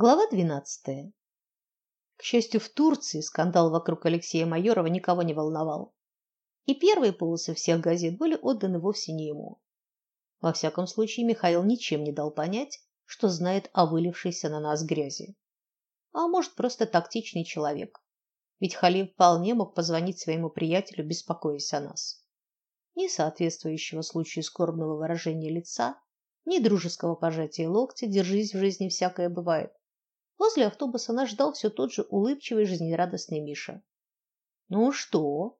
Глава двенадцатая. К счастью, в Турции скандал вокруг Алексея Майорова никого не волновал. И первые полосы всех газет были отданы вовсе не ему. Во всяком случае, Михаил ничем не дал понять, что знает о вылившейся на нас грязи. А может, просто тактичный человек. Ведь Халим вполне мог позвонить своему приятелю, беспокоясь о нас. Ни соответствующего случаю скорбного выражения лица, ни дружеского пожатия локтя, держись в жизни всякое бывает. Возле автобуса нас ждал все тот же улыбчивый, жизнерадостный Миша. Ну что?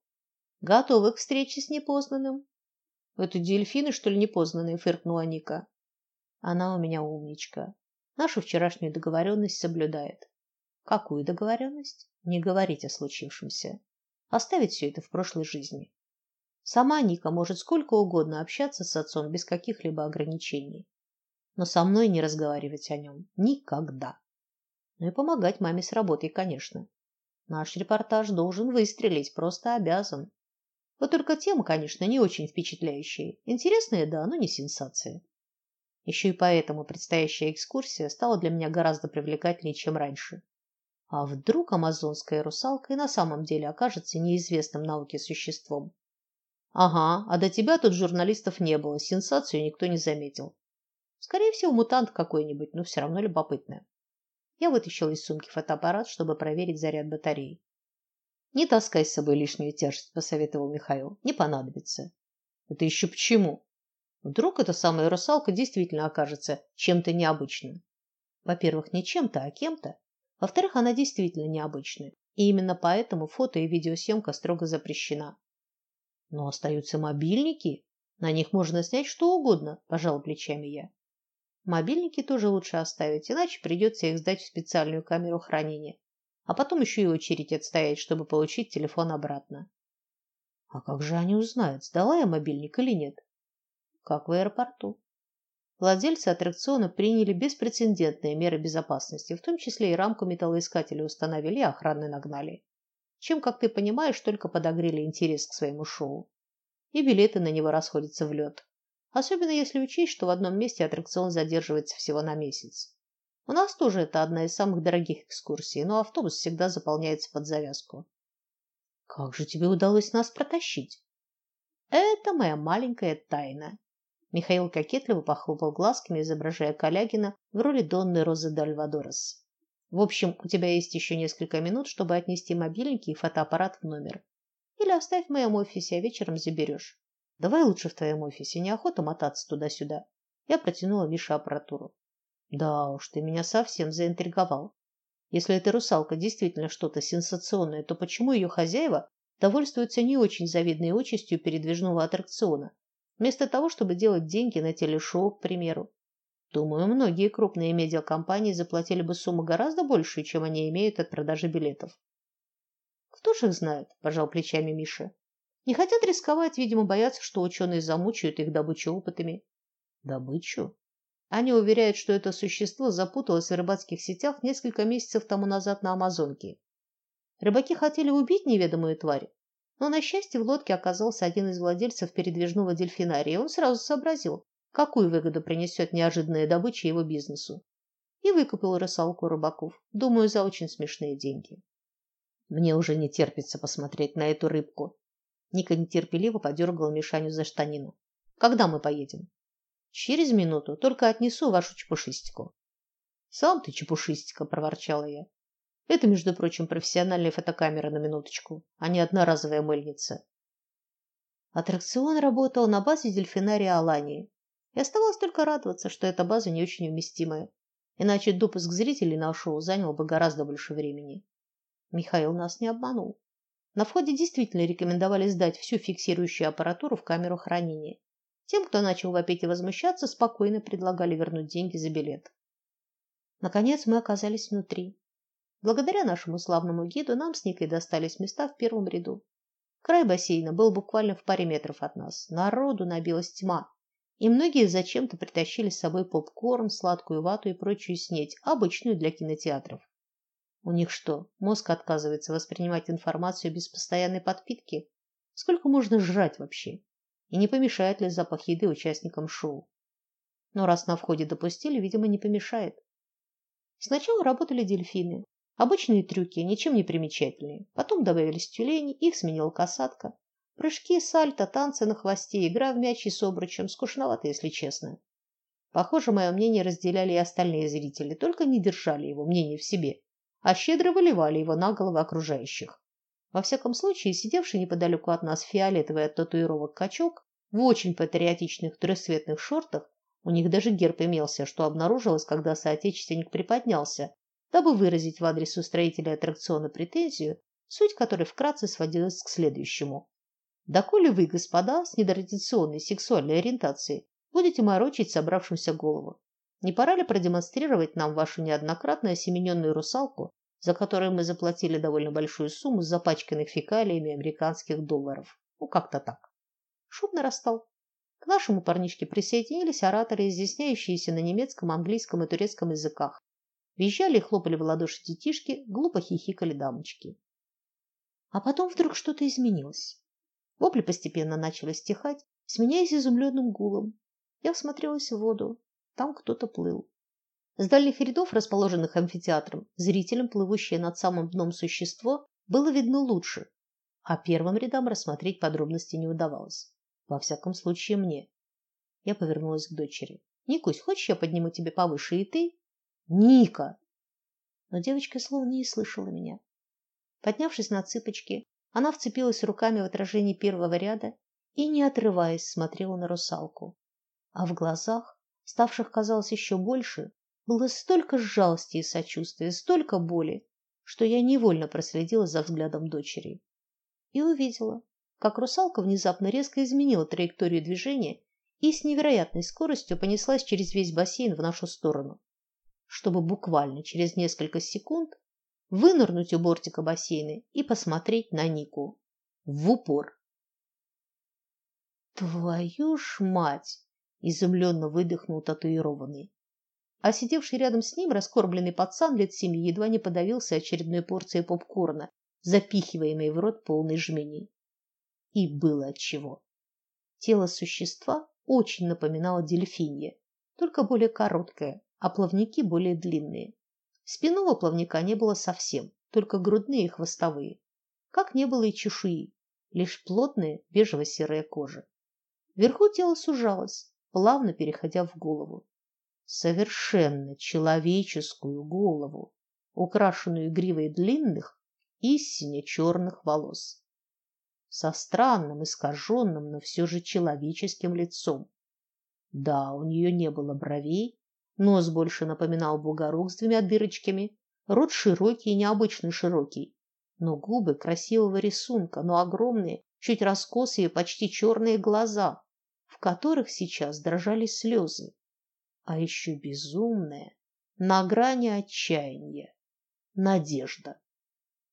Готовы к встрече с непознанным? Это дельфины, что ли, непознанные, фыркнула Ника. Она у меня умничка. Нашу вчерашнюю договоренность соблюдает. Какую договоренность? Не говорить о случившемся. Оставить все это в прошлой жизни. Сама Ника может сколько угодно общаться с отцом без каких-либо ограничений, но со мной не разговаривать о нем никогда. Ну и помогать маме с работой, конечно. Наш репортаж должен выстрелить, просто обязан. Вот только тема, конечно, не очень впечатляющая. Интересная, да, но не сенсация. Еще и поэтому предстоящая экскурсия стала для меня гораздо привлекательнее, чем раньше. А вдруг амазонская русалка и на самом деле окажется неизвестным науке существом? Ага, а до тебя тут журналистов не было, сенсацию никто не заметил. Скорее всего, мутант какой-нибудь, но все равно любопытно. Я вытащила из сумки фотоаппарат, чтобы проверить заряд батареи. Не таскай с собой лишнюю тяжесть, посоветовал Михаил. Не понадобится. Это еще почему? Вдруг эта самая русалка действительно окажется чем-то необычным. Во-первых, не чем-то, а кем-то. Во-вторых, она действительно необычная. И именно поэтому фото и видеосъемка строго запрещена. Но остаются мобильники, на них можно снять что угодно, пожал плечами я. Мобильники тоже лучше оставить, иначе придется их сдать в специальную камеру хранения, а потом еще и очередь отстоять, чтобы получить телефон обратно. А как же они узнают, сдала я мобильник или нет? Как в аэропорту. Владельцы аттракциона приняли беспрецедентные меры безопасности, в том числе и рамку металлоискателя установили и охраны нагнали. Чем, как ты понимаешь, только подогрели интерес к своему шоу. И билеты на него расходятся в лед. Особенно если учесть, что в одном месте аттракцион задерживается всего на месяц. У нас тоже это одна из самых дорогих экскурсий, но автобус всегда заполняется под завязку. Как же тебе удалось нас протащить? Это моя маленькая тайна. Михаил кокетливо похлопал глазками, изображая Калягина в роли Донны Розы Дальвадорес. В общем, у тебя есть еще несколько минут, чтобы отнести мобильники и фотоаппарат в номер. Или оставь в моем офисе, а вечером заберешь. Давай лучше в твоем офисе, неохота мотаться туда-сюда. Я протянула Мише аппаратуру. Да уж, ты меня совсем заинтриговал. Если эта русалка действительно что-то сенсационное, то почему ее хозяева довольствуются не очень завидной участью передвижного аттракциона, вместо того, чтобы делать деньги на телешоу, к примеру? Думаю, многие крупные медиакомпании заплатили бы сумму гораздо большую, чем они имеют от продажи билетов. Кто ж их знает, пожал плечами Миша. Не хотят рисковать, видимо, боятся, что ученые замучают их добычу опытами. Добычу? Они уверяют, что это существо запуталось в рыбацких сетях несколько месяцев тому назад на Амазонке. Рыбаки хотели убить неведомую тварь, но на счастье в лодке оказался один из владельцев передвижного дельфинария, и он сразу сообразил, какую выгоду принесет неожиданная добыча его бизнесу. И выкупил русалку рыбаков, думаю, за очень смешные деньги. Мне уже не терпится посмотреть на эту рыбку, Ника нетерпеливо подергала Мишаню за штанину. Когда мы поедем? Через минуту, только отнесу вашу чепушистику. Сам ты чепушистика, проворчала я. Это, между прочим, профессиональная фотокамера на минуточку, а не одноразовая мыльница. Аттракцион работал на базе дельфинария Алании. И оставалось только радоваться, что эта база не очень вместимая. Иначе допуск зрителей на шоу занял бы гораздо больше времени. Михаил нас не обманул. На входе действительно рекомендовали сдать всю фиксирующую аппаратуру в камеру хранения. Тем, кто начал вопить и возмущаться, спокойно предлагали вернуть деньги за билет. Наконец мы оказались внутри. Благодаря нашему славному гиду нам с Никой достались места в первом ряду. Край бассейна был буквально в паре метров от нас. Народу набилась тьма, и многие зачем-то притащили с собой попкорн, сладкую вату и прочую снеть, обычную для кинотеатров. У них что, мозг отказывается воспринимать информацию без постоянной подпитки? Сколько можно жрать вообще? И не помешает ли запах еды участникам шоу? Но раз на входе допустили, видимо, не помешает. Сначала работали дельфины. Обычные трюки, ничем не примечательные. Потом добавились тюлени, их сменила касатка. Прыжки, сальто, танцы на хвосте, игра в мяч и с обручем. Скучновато, если честно. Похоже, мое мнение разделяли и остальные зрители, только не держали его мнение в себе, а щедро выливали его на головы окружающих. Во всяком случае, сидевший неподалеку от нас фиолетовый от татуировок качок в очень патриотичных трехцветных шортах, у них даже герб имелся, что обнаружилось, когда соотечественник приподнялся, дабы выразить в адрес устроителя аттракциона претензию, суть которой вкратце сводилась к следующему. Доколе вы, господа, с нетрадиционной сексуальной ориентацией, будете морочить собравшимся голову? Не пора ли продемонстрировать нам вашу неоднократно осемененную русалку, за которую мы заплатили довольно большую сумму с запачканных фекалиями американских долларов? Ну, как-то так. Шум нарастал. К нашему парнишке присоединились ораторы, изъясняющиеся на немецком, английском и турецком языках. Визжали и хлопали в ладоши детишки, глупо хихикали дамочки. А потом вдруг что-то изменилось. Вопли постепенно начали стихать, сменяясь изумленным гулом. Я всмотрелась в воду. Там кто-то плыл. С дальних рядов, расположенных амфитеатром, зрителям, плывущее над самым дном существо, было видно лучше, а первым рядам рассмотреть подробности не удавалось. Во всяком случае, мне. Я повернулась к дочери. Никусь, хочешь, я подниму тебе повыше и ты? Ника. Но девочка словно не слышала меня. Поднявшись на цыпочки, она вцепилась руками в отражение первого ряда и, не отрываясь, смотрела на русалку. А в глазах, ставших, казалось, еще больше, было столько жалости и сочувствия, столько боли, что я невольно проследила за взглядом дочери и увидела, как русалка внезапно резко изменила траекторию движения и с невероятной скоростью понеслась через весь бассейн в нашу сторону, чтобы буквально через несколько секунд вынырнуть у бортика бассейна и посмотреть на Нику в упор. Твою ж мать, изумленно выдохнул татуированный. А сидевший рядом с ним раскормленный пацан лет семи едва не подавился очередной порцией попкорна, запихиваемой в рот полной жменей. И было отчего. Тело существа очень напоминало дельфинье, только более короткое, а плавники более длинные. Спинного плавника не было совсем, только грудные и хвостовые. Как не было и чешуи, лишь плотная бежево-серая кожа. Вверху тело сужалось, плавно переходя в голову. Совершенно человеческую голову, украшенную гривой длинных и сине-черных волос со странным, искаженным, но все же человеческим лицом. Да, у нее не было бровей, нос больше напоминал бугорок с двумя дырочками, рот широкий и необычно широкий, но губы красивого рисунка, но огромные, чуть раскосые, почти черные глаза, в которых сейчас дрожали слезы, а еще безумная, на грани отчаяния, надежда.